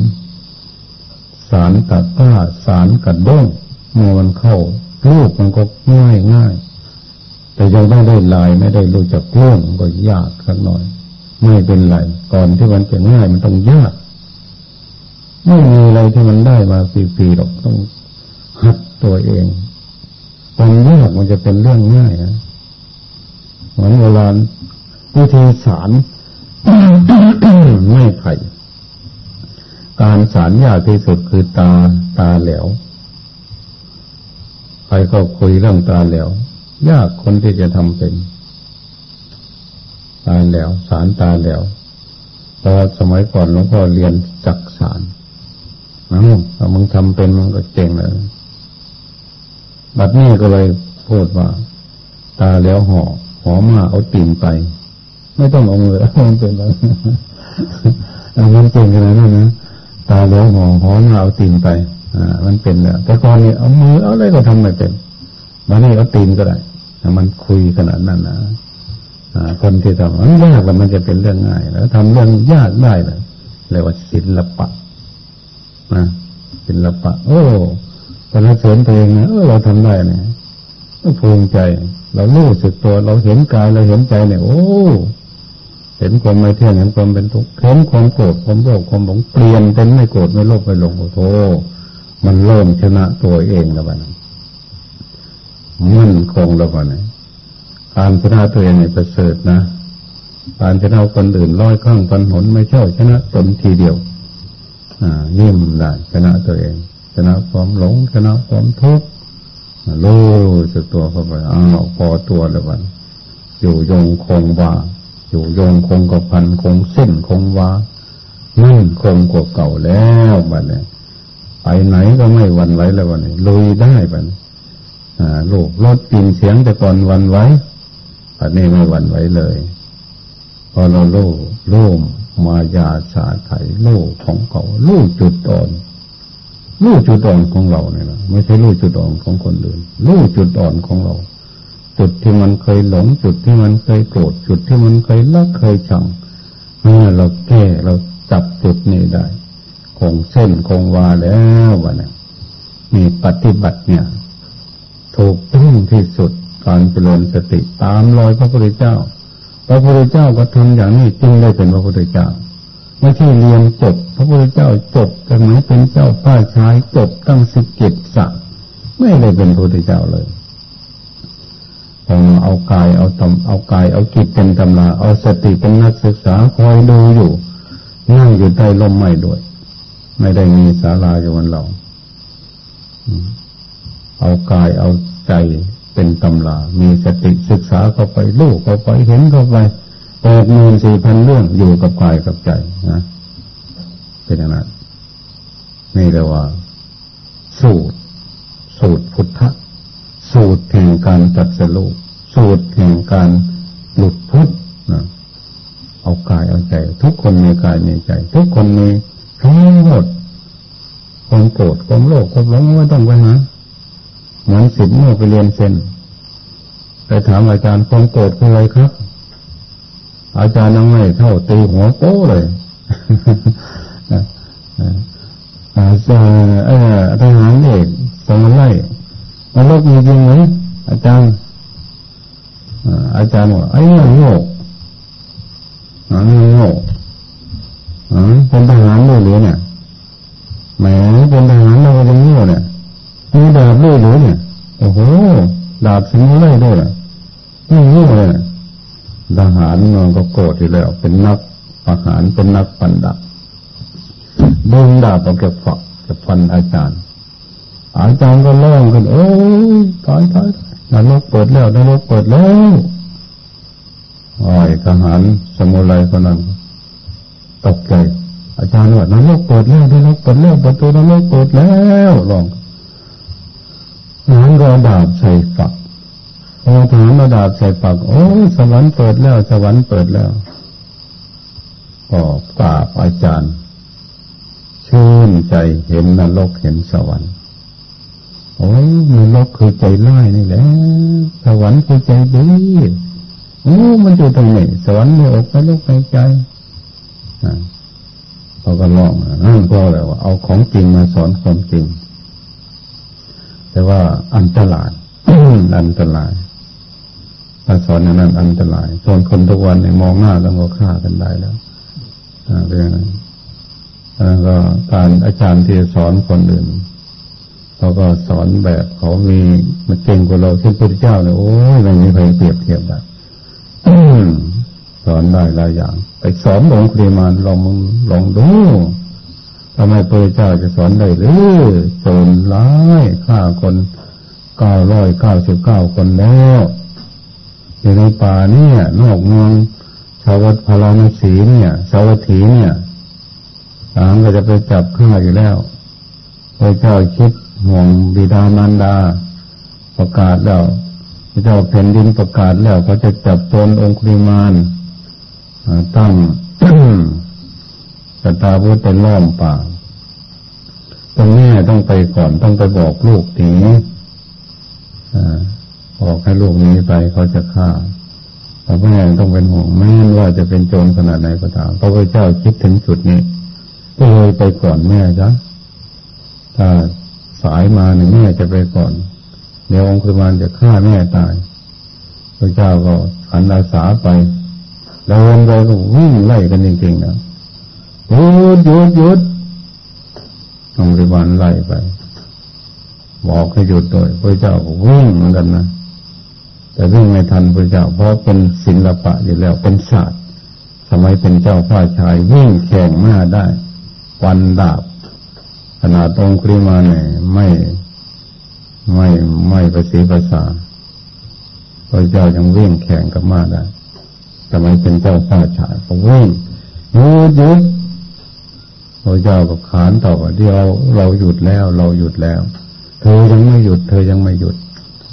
สารตัดผ้าสารกัดด้งเมื่อมันเข้าลูกมันก็ง่ายง่ายแต่ยังไม่ได้ลายไม่ได้รู้จักเรื่องก็ยากสักหน่อย ไม่เป็นไรก่อนที่มันจะง่ายมันต้องยาก ไม่มีอะไรที่มันได้มาฟรีๆหรอกต้องหัดตัวเอง ความยากมันจะเป็นเรื่องง่ายนะเหมือนเวลาวิธีสารไม่ไผ่การสารยากที่สุดคือตาตาแหลวใครก็คุยเรื่องตาแหลวยากคนที่จะทำเป็น ตาแหลวสารตาแหลวพอสมัยก่อนหลวงพ่อเรียนจักสารนะถ้ามึงทำเป็นมันก็เจ๋งเลย บัดนี้ก็เลยพูดว่า ตาแล้วห่อหอมาเอาติ่งไป ไม่ต้องเอามือมันเป็นแล้วมันเก่งขนาดนั้นนะตาแล้วห่อหอมาเอาติ่งไป อ่า มันเป็นแล้วแต่ก่อนนี้เอามือเอาอะไรก็ทำไม่เป็นบัดนี้เอาติ่งก็ได้มันคุยขนาดนั้นนะคนที่ทำมันยากแล้วมันจะเป็นเรื่องง่าย แล้วทำเรื่องยากได้เลยเรียกว่าศิลปะนะศิลปะ โอ้ รรเสริญตัวเองนะเออเราทำได้เนี่ยภูมิใจ เรารู้สึกตัวเราเห็นกายเราเห็นใจเนี่ย โอ้เห็นความไม่เที่ยงเห็นความเป็นทุกข์เห็นความโกรธความโลภความหลงเปลี่ยนเป็นไม่โกรธไม่โลภไม่หลงโอ้โหมันเริ่มชนะตัวเองแล้วบ้านะมั่นคงแล้วบ้านะการชนะตัวเองเนี่ยประเสริฐนะการชนะคนอื่นร้อยข้างพันหนไม่เช่าชนะตนทีเดียว อ่ายิ้มได้ชนะตัวเอง ชนะความหลงชนะความทุกข์รู้สึกตัวเข้าไปอ้าวพอตัวแล้ววันอยู่ยงคงวาอยู่ยงคงกับพันคงเส้นคงวามั่นคงกว่าเก่าแล้วบัดนี้ไปไหนก็ไม่วันไหวแล้ววันนี้ลุยได้บัดนี้ลูกรถปินเสียงแต่ก่อนวันไหวบัดนี้ไม่วันไหวเลยพอเราลู่ลู่มายาสาไถลู่ของเขาลู่จุดอ่อน รู้จุดอ่อนของเราเนี่ยนะไม่ใช่รู้จุดอ่อนของคนอื่นรู้จุดอ่อนของเรา จุดที่มันเคยหลงจุดที่มันเคยโกรธจุดที่มันเคยรักเคยชังเมื่อเราแก้เราจับจุดนี้ได้ คงเส้นคงวาแล้ววะเนี่ยมีปฏิบัติเนี่ย ถูกต้องที่สุดการเจริญสติตามรอยพระพุทธเจ้า พระพุทธเจ้าก็ทำอย่างนี้จึงได้เป็นพระพุทธเจ้า ไม่ใช่เรียนจบ พระพุทธเจ้าจบกันไหนเป็นเจ้าป้าชายจบตั้งสิบเจ็ดสักไม่ได้เป็นพระพุทธเจ้าเลยพอเอากายเอาตำเอากายเอาจิตเป็นตำราเอาสติเป็นนักศึกษาคอยดูอยู่ นั่งอยู่ใต้ลมไม้ด้วย ไม่ได้มีศาลาอยู่วันเราเอากายเอาใจเป็นตำรามีสติศึกษาเข้าไปลูกเข้าไปเห็นเข้าไป แปดหมื่นสี่พันเรื่องอยู่กับกายกับใจนะเป็นอย่างนั้นนี่เรียกว่า สูตร สูตรพุทธสูตรแห่งการจัดสรุปสูตรแห่งการหลุดพุทธนะเอากายเอาใจ ทุกคนมีกายมีใจ ทุกคนมีทั้งหมดความโกรธความโลภความหลงไม่ต้องไปหาเหมือนสิบเมื่อไปเรียนเซนไปถามอาจารย์ความโกรธคืออะไรครับ อาจารย์นั่งไม่เท่าตีหัวโป้เลยอาจารย์เออทหารเอกสมัยไล่มันลบมีจริงไหมอาจารย์อาจารย์บอกไอ้เงี้ยโง่อันนี้โง่เป็นทหารด้วยหรือเนี่ยแหมเป็นทหารเราเป็นโง่เนี่ยมีดาบด้วยหรือเนี่ยโอ้โหดาบสมุนไพรด้วยนี่โง่เลย ทหารมันก็โกรธอยู่แล้ว เป็นนักประหารเป็นนักปันดับดึงดาบออกจากฝักจากฟันอาจารย์ อาจารย์ก็ร้องกันโอ้ยตายตายนรกเปิดแล้วนรกเปิดแล้วอ้อยทหารสมุไรคนนั้นตกใจ อาจารย์ว่านรกเปิดแล้วนรกเปิดแล้วประตูนรกเปิดแล้วลองทหารก็ดาบใส่ฝัก พอถามมาดาบใส่ปากโอ้สวรรค์เปิดแล้ว สวรรค์เปิดแล้วก็กราบอาจารย์ ชื่นใจเห็นนรกเห็นสวรรค์โอ้ยนรกคือใจร้ายนี่แหละสวรรค์คือใจดีโอ้มันอยู่ตรงไหนสวรรค์ในอกในลกในใจเขาก็ลองนั่นก็แล้วว่าเอาของจริงมาสอนความจริง แต่ว่าอันตรายอันตราย ถ้าสอนอย่างนั้นอันตรายส่วนคนทุกวันในมองหน้าแล้วก็ฆ่ากันได้แล้วเรื่องนั้นแล้วก็การอาจารย์ที่สอนคนอื่นเขาก็สอนแบบเขามีมันเก่งกว่าเราเช่นพระเจ้าเนี่ยโอ้ยไม่มีใครเปรียบเทียบได้สอนได้หลายอย่าง ไปสอนหลวงครีมานลองลองดูทำไมพระเจ้าจะสอนได้หรือโจรร้ายฆ่าคนเก้าร้อยเก้าสิบเก้าคนแล้ว อยู่ในป่าเนี่ยนอกเมืองชาววัดพาราณสีเนี่ยสาวัตถีเนี่ยหางก็จะไปจับฆ่าอยู่แล้วพระเจ้าคิดห่วงบิดามารดา ประกาศแล้วพระเจ้าแผ่นดินประกาศแล้วเขาจะจับตนองคุริมานตั้งสตาพุทธล้อมป่าตรงนี้ต้องไปก่อนต้องไปบอกลูกที บอกให้ลูกนี้ไปเขาจะฆ่าแต่แม่ต้องเป็นห่วงแม่ว่าจะเป็นโจรขนาดไหนก็ตามพระพุทธเจ้าคิดถึงจุดนี้ก็เลยไปก่อนแม่จ้ะถ้าสายมาหนึ่งแม่จะไปก่อน เดี๋ยวองค์คุมานจะฆ่าแม่ตายพระเจ้าก็ขันอาสาไปเดินไปก็วิ่งไล่กันจริงๆนะหยุดหยุดหยุดองค์คุมานไล่ไป บอกให้หยุดโดยพระเจ้าก็วิ่งเหมือนกันนะ แต่วิ่งไม่ทันพระเจ้าเพราะเป็นศิลปะอยู่แล้วเป็นศาสตร์ สมัยเป็นเจ้าพ้าชายวิ่งแข่งหน้าได้วันดาบ ขนาดองคริมาเนี่ยไม่ไม่ไม่ประสีภาษาพระเจ้ายังวิ่งแข่งกับมาได้ทำไมเป็นเจ้าป้าชายก็วิ่งหยุดหยุดพระเจ้าก็ขานต่อว่าเดียวเราหยุดแล้ว เราหยุดแล้ว เธอยังไม่หยุด เธอยังไม่หยุด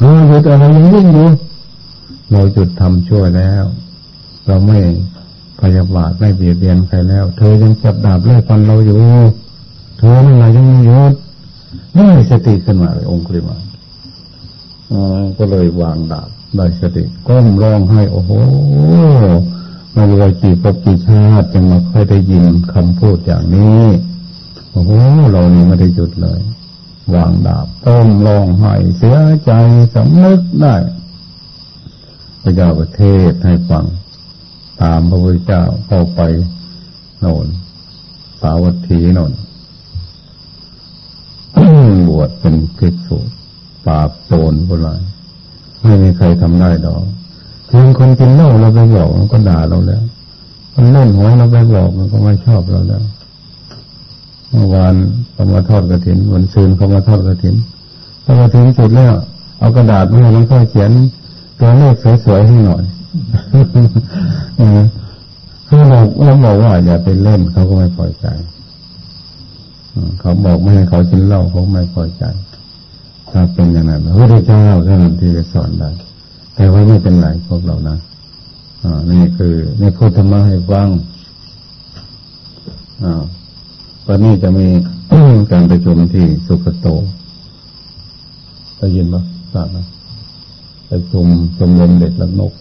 เราหยุดอะไรยังวิ่งอยู่ เราหยุดทำชั่วแล้ว เราไม่พยาบาทไม่เบียดเบียนใครแล้ว เธอยังจับดาบไล่ฟันเราอยู่ เธอไม่ไรยังไม่หยุดได้สติขึ้นมาเลยองค์คริมาก็เลยวางดาบได้สติก้มร้องให้โอ้โหมาเลยกี่ปบกี่ชาติยังมาค่อยได้ยินคำพูดอย่างนี้โอ้โหเรานี่ไม่ได้หยุดเลย วางดาบต้มร้องไห้เสียใจสำนึกได้ พระเจ้าประเทศให้ฟัง ตามพระพุทธเจ้าเข้าไปโน่นสาวัตถีโน่นบวชเป็นภิกษุปราบโจรโบราณไม่มีใครทำได้ดอกเพียงคนกินเหล้าเราไปบอกมันก็ด่าเราแล้วคนเล่นหวยเราไปบอกมันก็ไม่ชอบเราแล้วเมื่อวานเขามาทอดกระถินวันซืนเขามาทอดกระถินพอกระถินเสุดแล้วเอากระดาษมาให้หลวงพ่อเขียน ตัวเลขสวยๆให้หน่อยเขาบอกเราบอกว่าอย่าไปเล่นเขาก็ไม่พอใจเขาบอกไม่ให้เขากินเหล้าเขาไม่พอใจ ถ้าเป็นอย่างนั้นพระพุทธเจ้าเท่านั้นที่จะสอนได้ แต่ว่าไม่เป็นไรพวกเรานะอ่านี่คือในพุทธมาให้ฟังอ่าวันนี้จะมีการประชุมที่สุขโตได้ยินปะทราบไหม ประชุมชมรมเด็กและนก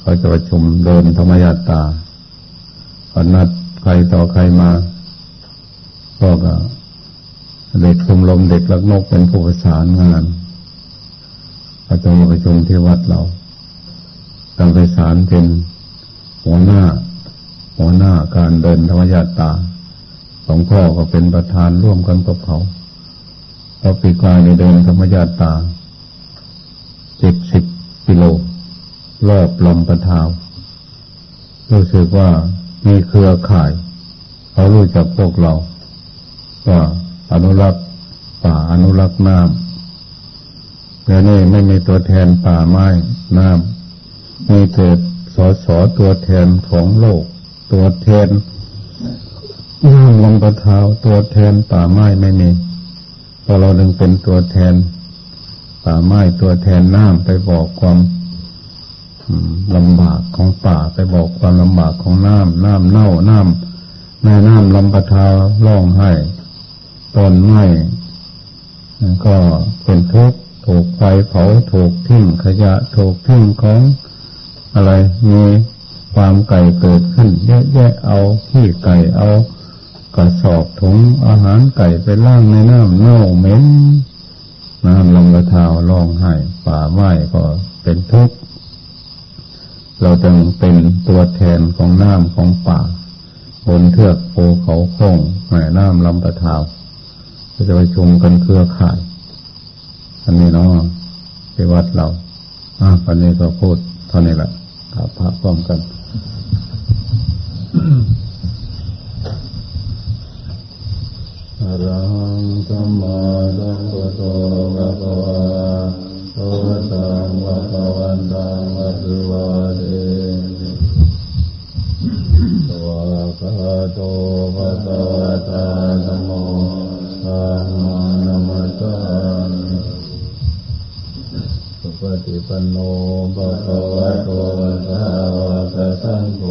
เขาจะประชุมเดินธรรมยาตาพนัดใครต่อใครมาก็เด็กชมรมเด็กลักนกเป็นผู้ประสานงานเราจะมาประชุมที่วัดเราการประสานเป็นหัวหน้า หัวหน้าการเดินธรรมญาตาสองพ่อก็เป็นประธานร่วมกันกับเขาเราปีกลายในเดินธรรมญาตา เจ็ดสิบกิโล รอบลำปะทาว รู้สึกว่ามีเครือข่าย เขารู้จักพวกเราว่าอนุรักษ์ป่าอนุรักษ์น้ำแล้วนี่ไม่มีตัวแทนป่าไม้น้ำมีแต่สอสอตัวแทนของโลก ตัวแทนน้ำลงปะเทาตัวแทนป่าไม้ไม่มีพอเราดึงเป็นตัวแทน ป่าไม้ตัวแทนน้ำไปบอกความลำบากของป่าไปบอกความลำบากของน้ำน้ำเน่าน้ำแม่น้ำลำปะทาร้องไห้ต้นไม้ก็เป็นทุกข์ถูกไฟเผาถูกทิ้งขยะถูกทิ้งของอะไรมีความไก่เกิดขึ้นเยอะแยะเอาขี้ไก่เอากระสอบถุงอาหารไก่ไปล่างในน้ำเน่าเหม็น น้ำลงกระเทาร้องไห้ป่าไม้ก็เป็นทุกข์ เราจึงเป็นตัวแทนของน้ำของป่า บนเทือกภูเขาคงแม่น้ำลำปะทาวจะไปชุมกันเครือข่าย อันนี้เนาะที่วัดเราอะวันนี้ก็พูดเท่านี้แหละถาพระพร้อมกัน อรังสัมมาสัมพุทโธภะคะวะโตตังภะคะวันตังอะภิวาเทสวากาโตภะคะวะตาโมธัมมานัมสสาสุปฏิปันโนภะคะวะโตสาวกสังโฆ